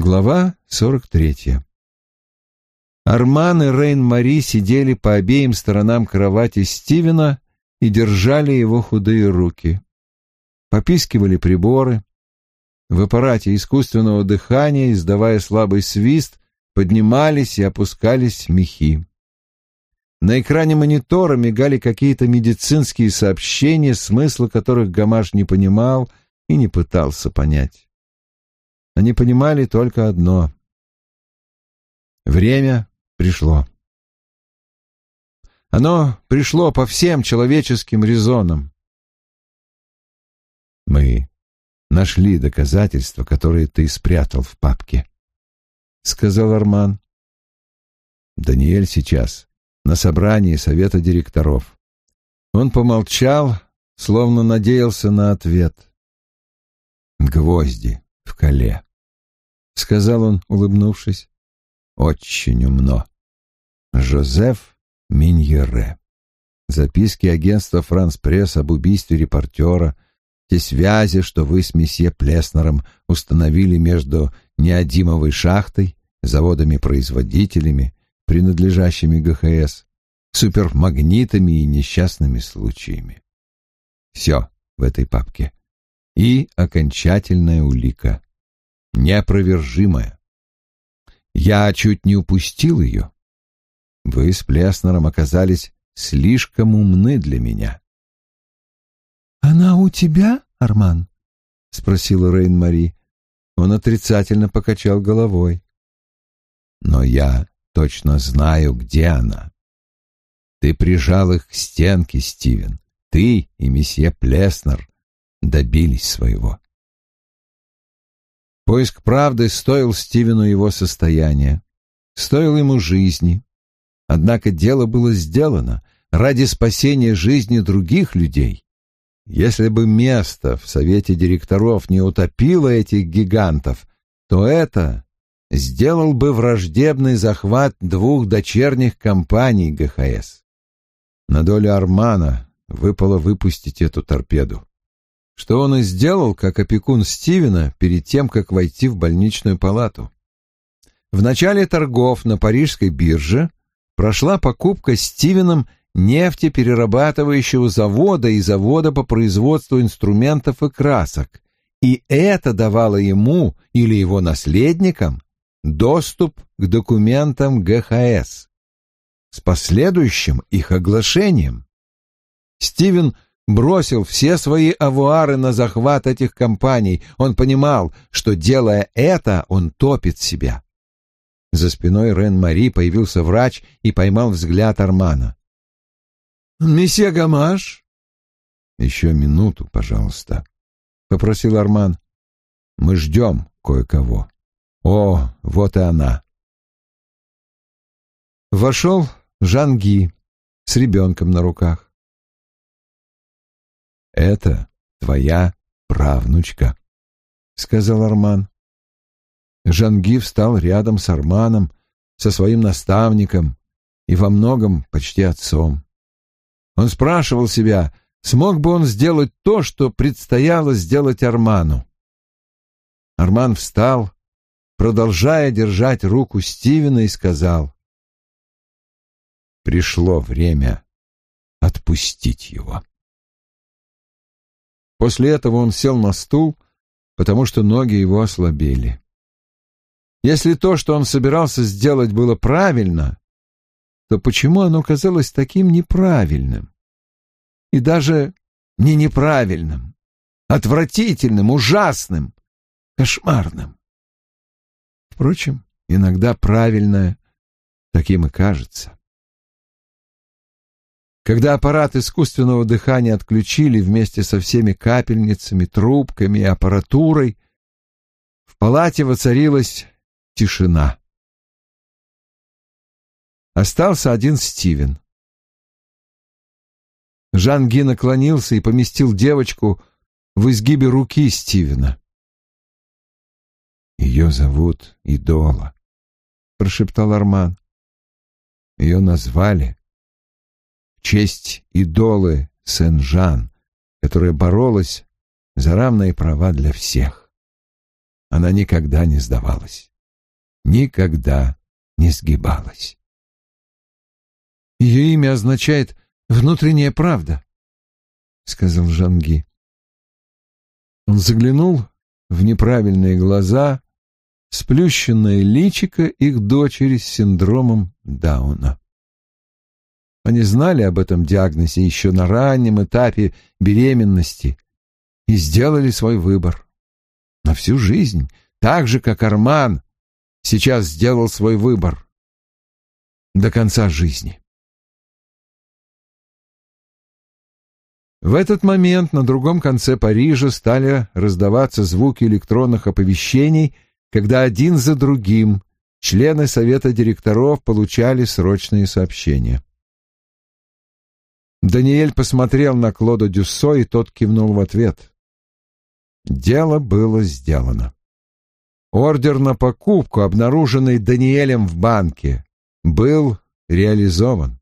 Глава 43. Арман и Рейн-Мари сидели по обеим сторонам кровати Стивена и держали его худые руки. Попискивали приборы. В аппарате искусственного дыхания, издавая слабый свист, поднимались и опускались мехи. На экране монитора мигали какие-то медицинские сообщения, смысла которых Гамаш не понимал и не пытался понять. Они понимали только одно. Время пришло. Оно пришло по всем человеческим резонам. Мы нашли доказательства, которые ты спрятал в папке, — сказал Арман. Даниэль сейчас на собрании совета директоров. Он помолчал, словно надеялся на ответ. Гвозди в коле, — сказал он, улыбнувшись. Очень умно. Жозеф Миньере. Записки агентства «Франс Пресс» об убийстве репортера, те связи, что вы с месье Плеснером установили между Неодимовой шахтой, заводами-производителями, принадлежащими ГХС, супермагнитами и несчастными случаями. Все в этой папке. И окончательная улика. Неопровержимая. Я чуть не упустил ее. Вы с Плеснером оказались слишком умны для меня. «Она у тебя, Арман?» — спросила Рейн-Мари. Он отрицательно покачал головой. «Но я точно знаю, где она. Ты прижал их к стенке, Стивен. Ты и месье Плеснер добились своего. Поиск правды стоил Стивену его состояния, стоил ему жизни. Однако дело было сделано ради спасения жизни других людей. Если бы место в совете директоров не утопило этих гигантов, то это сделал бы враждебный захват двух дочерних компаний ГХС. На долю Армана выпало выпустить эту торпеду. Что он и сделал, как опекун Стивена, перед тем, как войти в больничную палату. В начале торгов на парижской бирже прошла покупка Стивеном нефтеперерабатывающего завода и завода по производству инструментов и красок, и это давало ему или его наследникам доступ к документам ГХС с последующим их оглашением. Стивен бросил все свои авуары на захват этих компаний. Он понимал, что, делая это, он топит себя. За спиной Рен-Мари появился врач и поймал взгляд Армана. «Месье Гамаш?» «Еще минуту, пожалуйста», — попросил Арман. «Мы ждем кое-кого. О, вот и она». Вошел Жанги с ребенком на руках. «Это твоя правнучка», — сказал Арман. Жанги встал рядом с Арманом, со своим наставником и во многом почти отцом. Он спрашивал себя, смог бы он сделать то, что предстояло сделать Арману. Арман встал, продолжая держать руку Стивена, и сказал, пришло время отпустить его. После этого он сел на стул, потому что ноги его ослабели. Если то, что он собирался сделать, было правильно, то почему оно казалось таким неправильным? И даже не неправильным, отвратительным, ужасным, кошмарным. Впрочем, иногда правильное таким и кажется. Когда аппарат искусственного дыхания отключили вместе со всеми капельницами, трубками и аппаратурой, в палате воцарилась тишина. Остался один Стивен. Жан Ги наклонился и поместил девочку в изгибе руки Стивена. «Ее зовут Идола», — прошептал Арман. «Ее назвали честь идолы Сен-Жан, которая боролась за равные права для всех. она никогда не сдавалась, никогда не сгибалась. Ее имя означает «внутренняя правда», — сказал Жанги. Он заглянул в неправильные глаза, сплющенное личико их дочери с синдромом Дауна. Они знали об этом диагнозе еще на раннем этапе беременности и сделали свой выбор. На всю жизнь, так же, как Арман сейчас сделал свой выбор. До конца жизни. В этот момент на другом конце Парижа стали раздаваться звуки электронных оповещений, когда один за другим члены совета директоров получали срочные сообщения. Даниэль посмотрел на Клода Дюссо, и тот кивнул в ответ. Дело было сделано. Ордер на покупку, обнаруженный Даниэлем в банке, был реализован.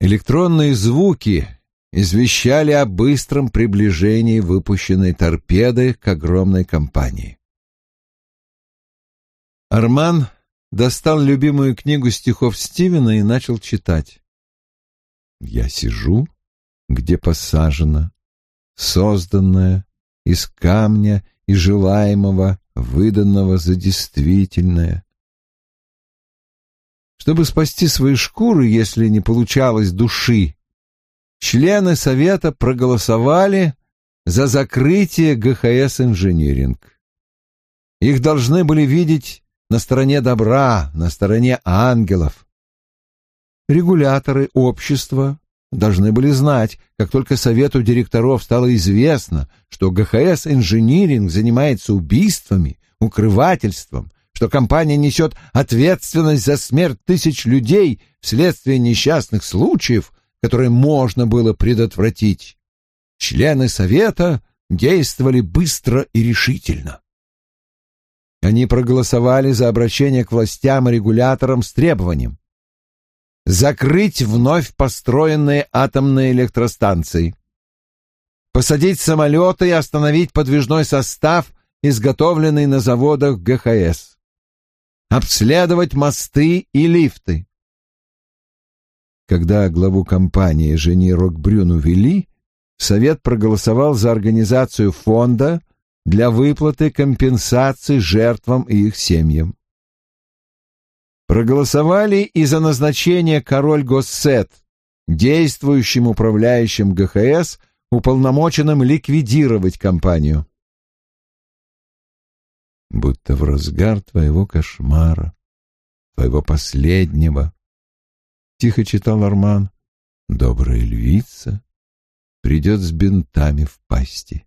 Электронные звуки извещали о быстром приближении выпущенной торпеды к огромной компании. Арман достал любимую книгу стихов Стивена и начал читать. «Я сижу, где посажено, созданное из камня и желаемого, выданного за действительное. Чтобы спасти свои шкуры, если не получалось души, члены Совета проголосовали за закрытие ГХС «Инжиниринг». Их должны были видеть на стороне добра, на стороне ангелов. Регуляторы общества должны были знать, как только совету директоров стало известно, что ГХС «Инжиниринг» занимается убийствами, укрывательством, что компания несет ответственность за смерть тысяч людей вследствие несчастных случаев, которые можно было предотвратить. Члены совета действовали быстро и решительно. Они проголосовали за обращение к властям и регуляторам с требованием закрыть вновь построенные атомные электростанции, посадить самолеты и остановить подвижной состав, изготовленный на заводах ГХС, обследовать мосты и лифты. Когда главу компании Жени Рокбрюн увели, Совет проголосовал за организацию фонда для выплаты компенсаций жертвам и их семьям проголосовали и за назначение король Госсет, действующим управляющим ГХС, уполномоченным ликвидировать компанию. Будто в разгар твоего кошмара, твоего последнего, тихо читал Арман, добрая львица придет с бинтами в пасти.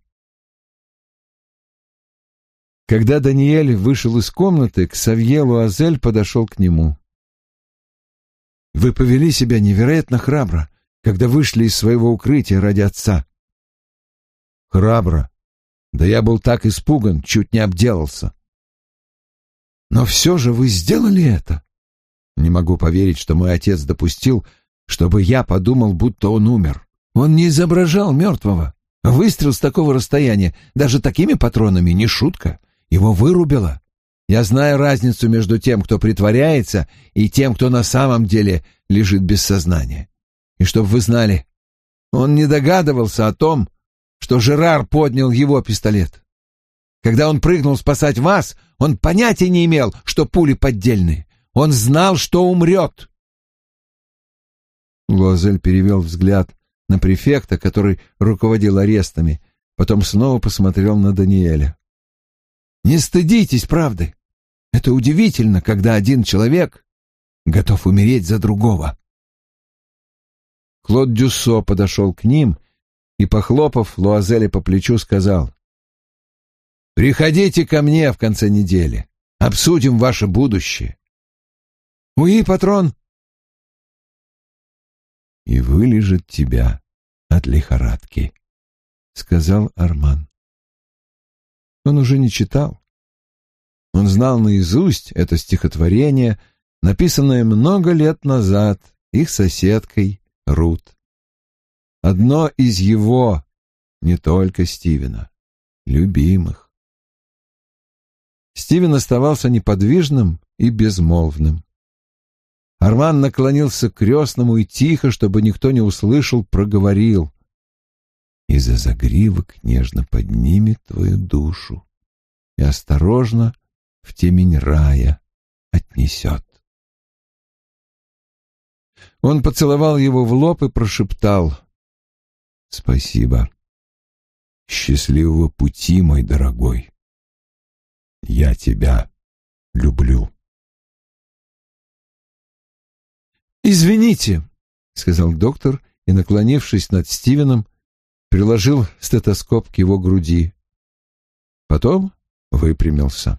Когда Даниэль вышел из комнаты, к Ксавье Азель подошел к нему. «Вы повели себя невероятно храбро, когда вышли из своего укрытия ради отца». «Храбро? Да я был так испуган, чуть не обделался». «Но все же вы сделали это?» «Не могу поверить, что мой отец допустил, чтобы я подумал, будто он умер. Он не изображал мертвого. Выстрел с такого расстояния, даже такими патронами, не шутка. Его вырубило. Я знаю разницу между тем, кто притворяется, и тем, кто на самом деле лежит без сознания. И чтоб вы знали, он не догадывался о том, что Жерар поднял его пистолет. Когда он прыгнул спасать вас, он понятия не имел, что пули поддельные. Он знал, что умрет. Луазель перевел взгляд на префекта, который руководил арестами, потом снова посмотрел на Даниэля. Не стыдитесь правды. Это удивительно, когда один человек готов умереть за другого. Клод Дюссо подошел к ним и, похлопав Луазеля по плечу, сказал, «Приходите ко мне в конце недели. Обсудим ваше будущее». «Уи, патрон!» «И вылежит тебя от лихорадки», — сказал Арман он уже не читал. Он знал наизусть это стихотворение, написанное много лет назад их соседкой Рут. Одно из его, не только Стивена, любимых. Стивен оставался неподвижным и безмолвным. Арман наклонился к крестному и тихо, чтобы никто не услышал, проговорил. «И за загривок нежно поднимет твою душу и осторожно в темень рая отнесет». Он поцеловал его в лоб и прошептал «Спасибо. Счастливого пути, мой дорогой. Я тебя люблю». «Извините», — сказал доктор и, наклонившись над Стивеном, приложил стетоскоп к его груди. Потом выпрямился.